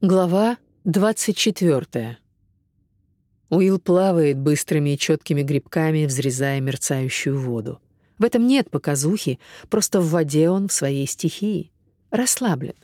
Глава 24. Уилл плавает быстрыми и четкими грибками, взрезая мерцающую воду. В этом нет показухи, просто в воде он в своей стихии. Расслаблен.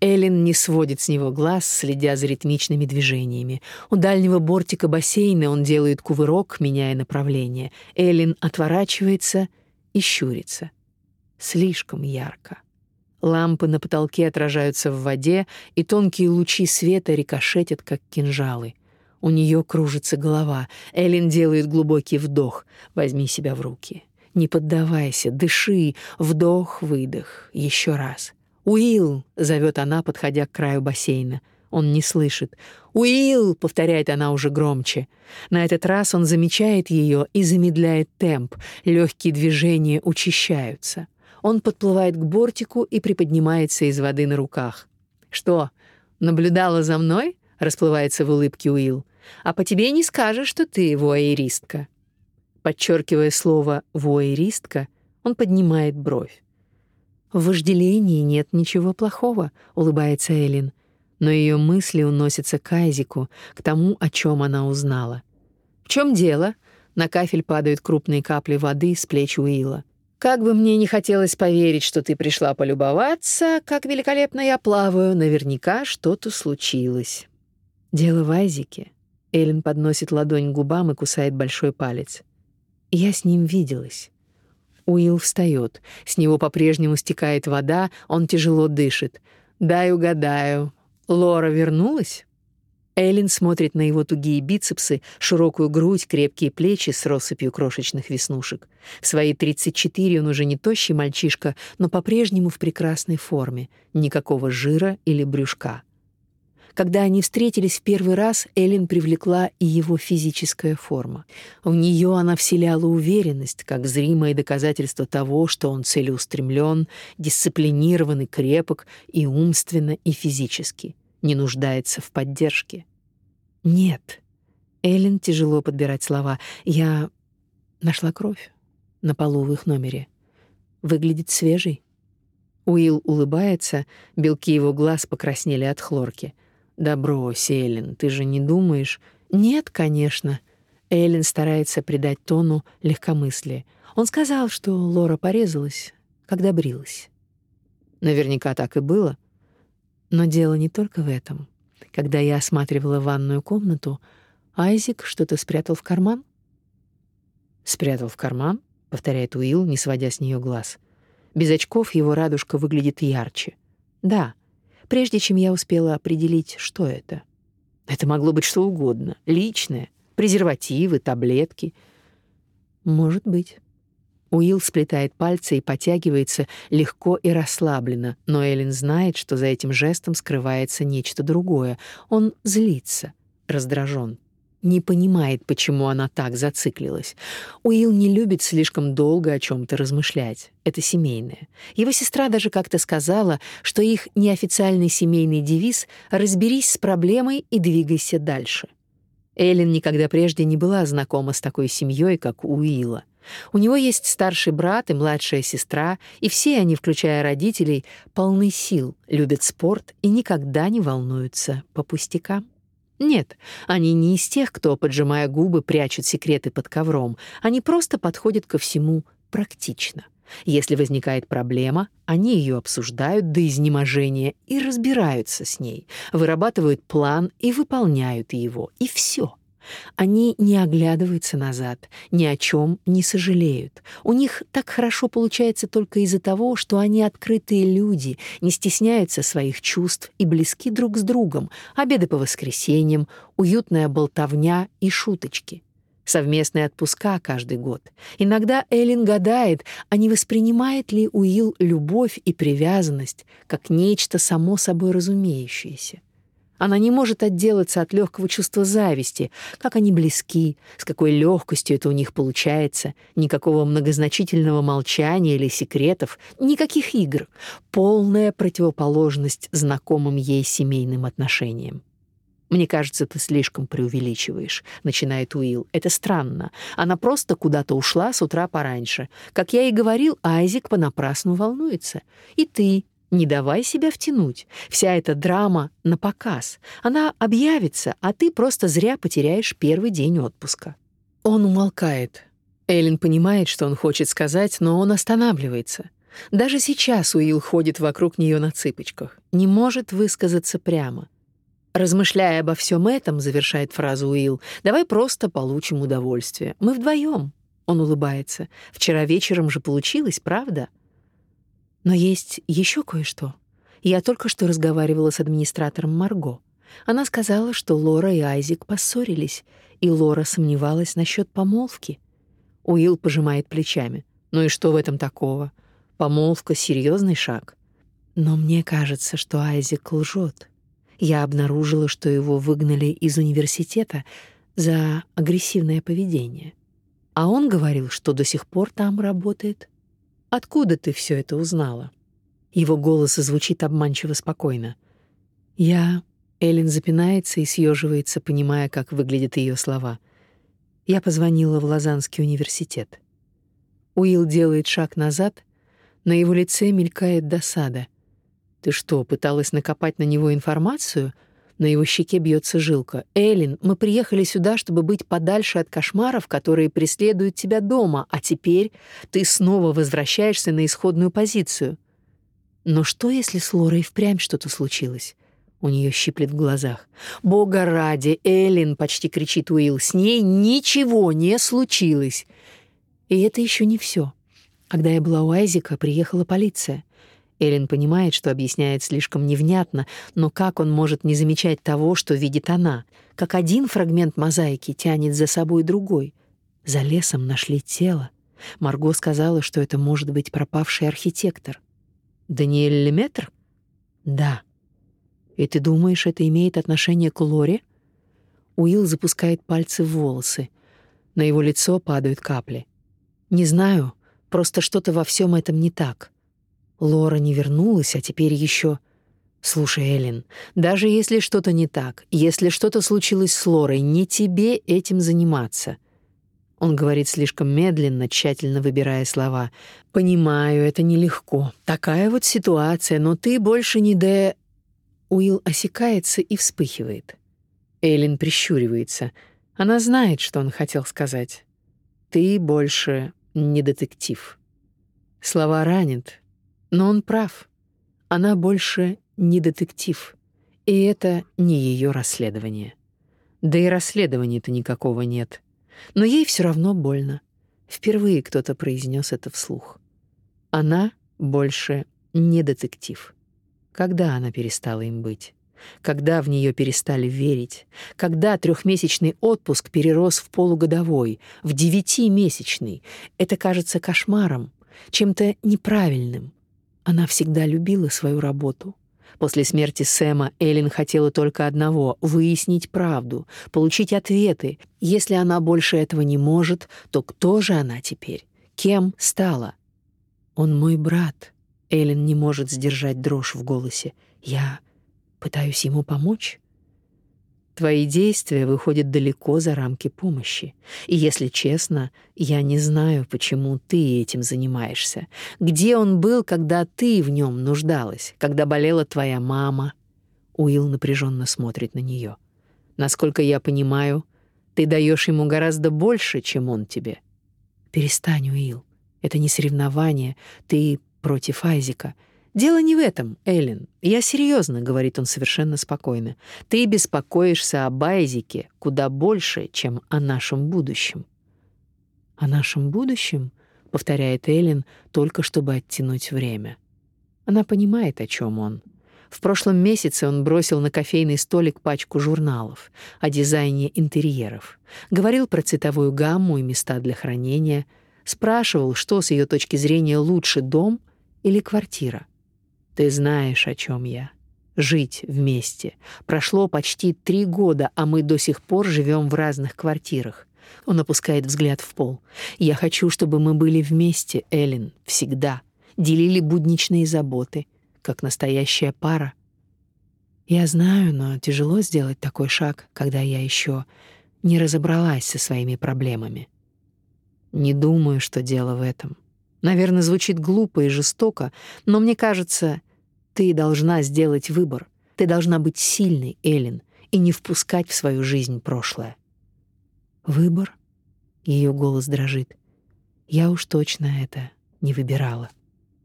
Эллен не сводит с него глаз, следя за ритмичными движениями. У дальнего бортика бассейна он делает кувырок, меняя направление. Эллен отворачивается и щурится. Слишком ярко. Лампы на потолке отражаются в воде, и тонкие лучи света рикошетят, как кинжалы. У нее кружится голова. Элин делает глубокий вдох. Возьми себя в руки. Не поддавайся, дыши. Вдох, выдох. Еще раз. Уилл, зовет она, подходя к краю бассейна. Он не слышит. Уилл, повторяет она уже громче. На этот раз он замечает ее и замедляет темп. Легкие движения учащаются. Он подплывает к бортику и приподнимается из воды на руках. «Что, наблюдала за мной?» — расплывается в улыбке Уилл. «А по тебе не скажешь, что ты вуайеристка». Подчеркивая слово «вуайеристка», он поднимает бровь. «В вожделении нет ничего плохого», — улыбается Элин. Но ее мысли уносятся к Айзику, к тому, о чем она узнала. «В чем дело?» На кафель падают крупные капли воды с плеч Уилла. Как бы мне не хотелось поверить, что ты пришла полюбоваться, как великолепно я плаваю, наверняка что-то случилось. Дело в Айзике. Эллен подносит ладонь к губам и кусает большой палец. Я с ним виделась. Уилл встает. С него по-прежнему стекает вода, он тяжело дышит. Дай угадаю. Лора вернулась? Эллен смотрит на его тугие бицепсы, широкую грудь, крепкие плечи с россыпью крошечных веснушек. В свои 34 он уже не тощий мальчишка, но по-прежнему в прекрасной форме, никакого жира или брюшка. Когда они встретились в первый раз, Эллен привлекла и его физическая форма. В нее она вселяла уверенность, как зримое доказательство того, что он целеустремлен, дисциплинирован и крепок и умственно, и физически не нуждается в поддержке. Нет. Эллен тяжело подбирать слова. Я нашла кровь на полу в их номере. Выглядит свежей. Уилл улыбается, белки его глаз покраснели от хлорки. «Да брось, Эллен, ты же не думаешь...» «Нет, конечно». Эллен старается придать тону легкомыслие. Он сказал, что Лора порезалась, когда брилась. Наверняка так и было. Но дело не только в этом. Когда я осматривала ванную комнату, Айзик что-то спрятал в карман. Спрятал в карман, повторяет Уилл, не сводя с нее глаз. Без очков его радужка выглядит ярче. Да, прежде чем я успела определить, что это. Это могло быть что угодно, личное, презервативы, таблетки. Может быть. Уилл сплетает пальцы и потягивается легко и расслабленно, но Эллен знает, что за этим жестом скрывается нечто другое. Он злится, раздражен, не понимает, почему она так зациклилась. Уилл не любит слишком долго о чем то размышлять. Это семейное. Его сестра даже как-то сказала, что их неофициальный семейный девиз «разберись с проблемой и двигайся дальше». Эллен никогда прежде не была знакома с такой семьей, как у Уилла. У него есть старший брат и младшая сестра, и все они, включая родителей, полны сил, любят спорт и никогда не волнуются по пустякам. Нет, они не из тех, кто, поджимая губы, прячут секреты под ковром. Они просто подходят ко всему практично. Если возникает проблема, они ее обсуждают до изнеможения и разбираются с ней, вырабатывают план и выполняют его, и все. Они не оглядываются назад, ни о чем не сожалеют. У них так хорошо получается только из-за того, что они открытые люди, не стесняются своих чувств и близки друг с другом. Обеды по воскресеньям, уютная болтовня и шуточки. Совместные отпуска каждый год. Иногда Эллен гадает, а не воспринимает ли Уилл любовь и привязанность как нечто само собой разумеющееся. Она не может отделаться от легкого чувства зависти, как они близки, с какой легкостью это у них получается, никакого многозначительного молчания или секретов, никаких игр, полная противоположность знакомым ей семейным отношениям. «Мне кажется, ты слишком преувеличиваешь», — начинает Уилл. «Это странно. Она просто куда-то ушла с утра пораньше. Как я и говорил, Айзик понапрасну волнуется. И ты Не давай себя втянуть. Вся эта драма на показ. Она объявится, а ты просто зря потеряешь первый день отпуска. Он умолкает. Эллен понимает, что он хочет сказать, но он останавливается. Даже сейчас Уилл ходит вокруг нее на цыпочках, не может высказаться прямо. Размышляя обо всем этом, завершает фразу Уилл, давай просто получим удовольствие. Мы вдвоем. Он улыбается. Вчера вечером же получилось, правда? Но есть еще кое-что. Я только что разговаривала с администратором Марго. Она сказала, что Лора и Айзик поссорились, и Лора сомневалась насчет помолвки. Уилл пожимает плечами. Ну и что в этом такого? Помолвка — серьезный шаг. Но мне кажется, что Айзек лжет. Я обнаружила, что его выгнали из университета за агрессивное поведение. А он говорил, что до сих пор там работает. Откуда ты все это узнала? Его голос звучит обманчиво спокойно. Я Элин запинается и съеживается, понимая, как выглядят ее слова. Я позвонила в Лозаннский университет. Уилл делает шаг назад, на его лице мелькает досада. Ты что, пыталась накопать на него информацию? На его щеке бьется жилка. Элин, мы приехали сюда, чтобы быть подальше от кошмаров, которые преследуют тебя дома, а теперь ты снова возвращаешься на исходную позицию. Но что, если с Лорой впрямь что-то случилось? У нее щиплет в глазах. «Бога ради, Элин!» — почти кричит Уилл. «С ней ничего не случилось!» И это еще не все. Когда я была у Айзика, приехала полиция. Элин понимает, что объясняет слишком невнятно, но как он может не замечать того, что видит она? Как один фрагмент мозаики тянет за собой другой. За лесом нашли тело. Марго сказала, что это может быть пропавший архитектор. Даниэль Леметр? Да. И ты думаешь, это имеет отношение к Лоре? Уилл запускает пальцы в волосы. На его лицо падают капли. Не знаю, просто что-то во всем этом не так. Лора не вернулась, а теперь еще. Слушай, Элин, даже если что-то не так, если что-то случилось с Лорой, не тебе этим заниматься. Он говорит слишком медленно, тщательно выбирая слова. Понимаю, это нелегко. Такая вот ситуация, но ты больше не де Уилл осекается и вспыхивает. Элин прищуривается. Она знает, что он хотел сказать. Ты больше не детектив. Слова ранят, но он прав. Она больше не детектив. И это не ее расследование. Да и расследования-то никакого нет. Но ей все равно больно. Впервые кто-то произнес это вслух. Она больше не детектив. Когда она перестала им быть? Когда в нее перестали верить? Когда трехмесячный отпуск перерос в полугодовой, в девятимесячный? Это кажется кошмаром, чем-то неправильным. Она всегда любила свою работу. После смерти Сэма Элин хотела только одного — выяснить правду, получить ответы. Если она больше этого не может, то кто же она теперь? Кем стала? Он мой брат. Эллен не может сдержать дрожь в голосе. Я пытаюсь ему помочь. Твои действия выходят далеко за рамки помощи. И если честно, я не знаю, почему ты этим занимаешься. Где он был, когда ты в нем нуждалась, когда болела твоя мама? Уилл напряженно смотрит на нее. Насколько я понимаю, ты даешь ему гораздо больше, чем он тебе. Перестань, Уилл. Это не соревнование. Ты против Айзика. Дело не в этом, Эллен. Я серьезно, говорит он совершенно спокойно. Ты беспокоишься об Айзике куда больше, чем о нашем будущем. О нашем будущем, повторяет Эллен, только чтобы оттянуть время. Она понимает, о чем он. В прошлом месяце он бросил на кофейный столик пачку журналов о дизайне интерьеров, говорил про цветовую гамму и места для хранения, спрашивал, что с ее точки зрения лучше дом или квартира. Ты знаешь, о чем я. Жить вместе. Прошло почти три года, а мы до сих пор живем в разных квартирах. Он опускает взгляд в пол. Я хочу, чтобы мы были вместе, Элин, всегда. Делили будничные заботы, как настоящая пара. Я знаю, но тяжело сделать такой шаг, когда я еще не разобралась со своими проблемами. Не думаю, что дело в этом. Наверное, звучит глупо и жестоко, но мне кажется, ты должна сделать выбор. Ты должна быть сильной, Элин, и не впускать в свою жизнь прошлое. Выбор? Ее голос дрожит. Я уж точно это не выбирала.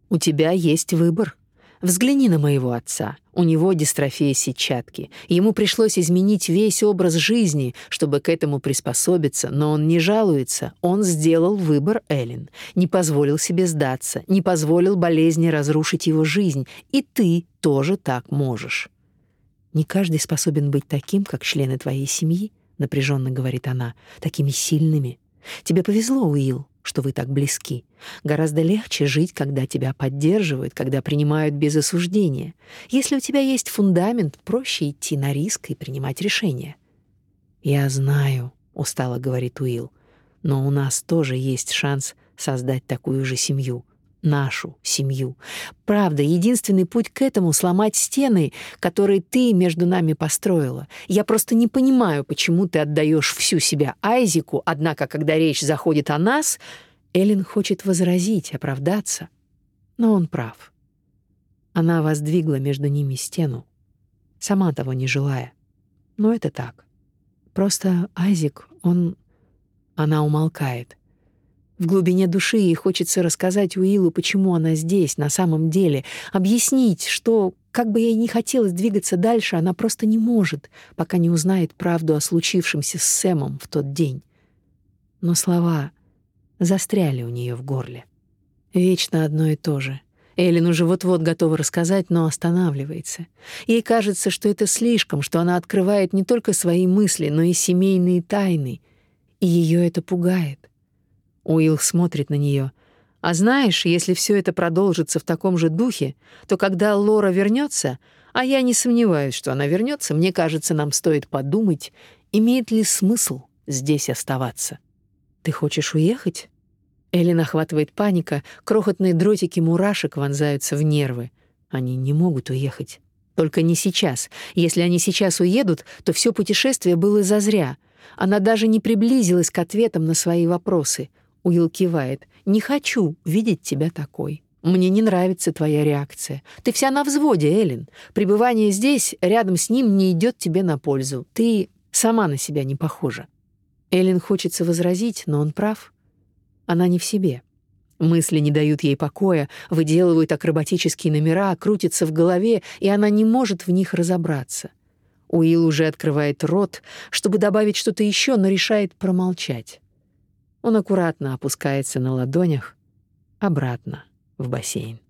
У тебя есть выбор. Взгляни на моего отца. У него дистрофия сетчатки. Ему пришлось изменить весь образ жизни, чтобы к этому приспособиться, но он не жалуется. Он сделал выбор, Эллен. Не позволил себе сдаться, не позволил болезни разрушить его жизнь. И ты тоже так можешь. Не каждый способен быть таким, как члены твоей семьи, напряженно говорит она, такими сильными. Тебе повезло, Уилл что вы так близки. Гораздо легче жить, когда тебя поддерживают, когда принимают без осуждения. Если у тебя есть фундамент, проще идти на риск и принимать решения. Я знаю, устало говорит Уилл, но у нас тоже есть шанс создать такую же семью нашу семью. Правда, единственный путь к этому — сломать стены, которые ты между нами построила. Я просто не понимаю, почему ты отдаешь всю себя Айзику, однако, когда речь заходит о нас, Эллен хочет возразить, оправдаться. Но он прав. Она воздвигла между ними стену, сама того не желая. Но это так. Просто Айзик, он... Она умолкает. В глубине души ей хочется рассказать Уиллу, почему она здесь, на самом деле, объяснить, что, как бы ей ни хотелось двигаться дальше, она просто не может, пока не узнает правду о случившемся с Сэмом в тот день. Но слова застряли у нее в горле. Вечно одно и то же. Эллен уже вот-вот готова рассказать, но останавливается. Ей кажется, что это слишком, что она открывает не только свои мысли, но и семейные тайны, и ее это пугает. Уилл смотрит на нее. А знаешь, если все это продолжится в таком же духе, то когда Лора вернется, а я не сомневаюсь, что она вернется, мне кажется, нам стоит подумать, имеет ли смысл здесь оставаться. Ты хочешь уехать? Элли охватывает паника, крохотные дротики мурашек вонзаются в нервы. Они не могут уехать. Только не сейчас. Если они сейчас уедут, то все путешествие было зазря. Она даже не приблизилась к ответам на свои вопросы — Уилл кивает. «Не хочу видеть тебя такой. Мне не нравится твоя реакция. Ты вся на взводе, Эллен. Пребывание здесь, рядом с ним, не идет тебе на пользу. Ты сама на себя не похожа». Эллен хочется возразить, но он прав. Она не в себе. Мысли не дают ей покоя, выделывают акробатические номера, крутятся в голове, и она не может в них разобраться. Уилл уже открывает рот, чтобы добавить что-то еще, но решает промолчать. Он аккуратно опускается на ладонях обратно в бассейн.